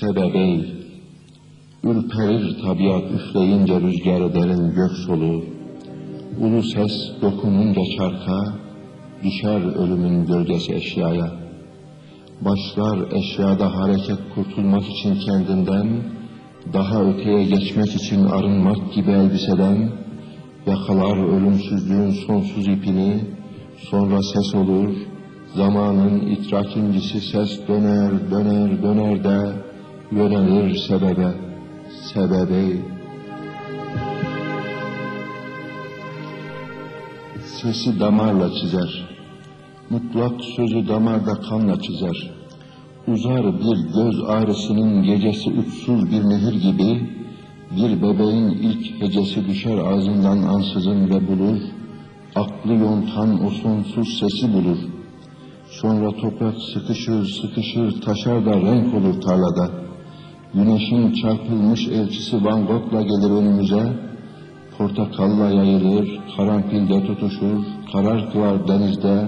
sebebey. Ürperir tabiat üfleyince rüzgarı derin gök soluğu. Ulu ses dokununca çarka, düşer ölümün gölgesi eşyaya. Başlar eşyada hareket kurtulmak için kendinden, daha öteye geçmek için arınmak gibi elbiseden, yakalar ölümsüzlüğün sonsuz ipini, sonra ses olur, zamanın idrak incisi ses döner, döner, döner de, yönelir sebebe, sebebe. Sesi damarla çizer, mutlak sözü damarda kanla çizer. Uzar bir göz ağrısının gecesi uçsuz bir nehir gibi, bir bebeğin ilk hecesi düşer ağzından ansızın ve bulur, aklı yontan o sonsuz sesi bulur. Sonra toprak sıkışır sıkışır taşar da renk olur tarlada. Güneşin çarpılmış elçisi Van Gogh'la gelir önümüze, portakalla yayılır, karanfilde tutuşur, karar kılar denizde,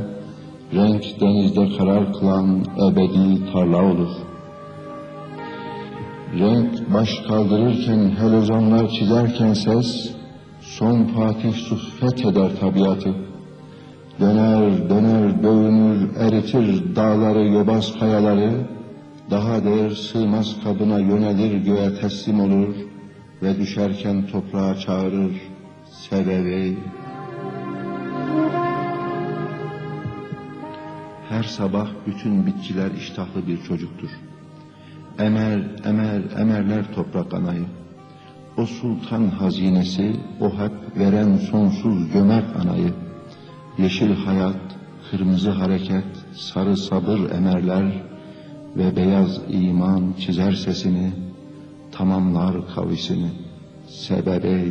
renk denizde karar kılan ebedi tarla olur. Renk baş kaldırırken, helezonlar çizerken ses, son Fatih suffet eder tabiatı. Döner, döner, dövünür, eritir dağları, yobaz kayaları, daha değer sığmaz kabına yönelir göğe teslim olur ve düşerken toprağa çağırır sebebi. Her sabah bütün bitkiler iştahlı bir çocuktur. Emer, emer, emerler toprak anayı. O sultan hazinesi, o hep veren sonsuz cömert anayı. Yeşil hayat, kırmızı hareket, sarı sabır emerler ve beyaz iman çizer sesini, tamamlar kavisini, sebebe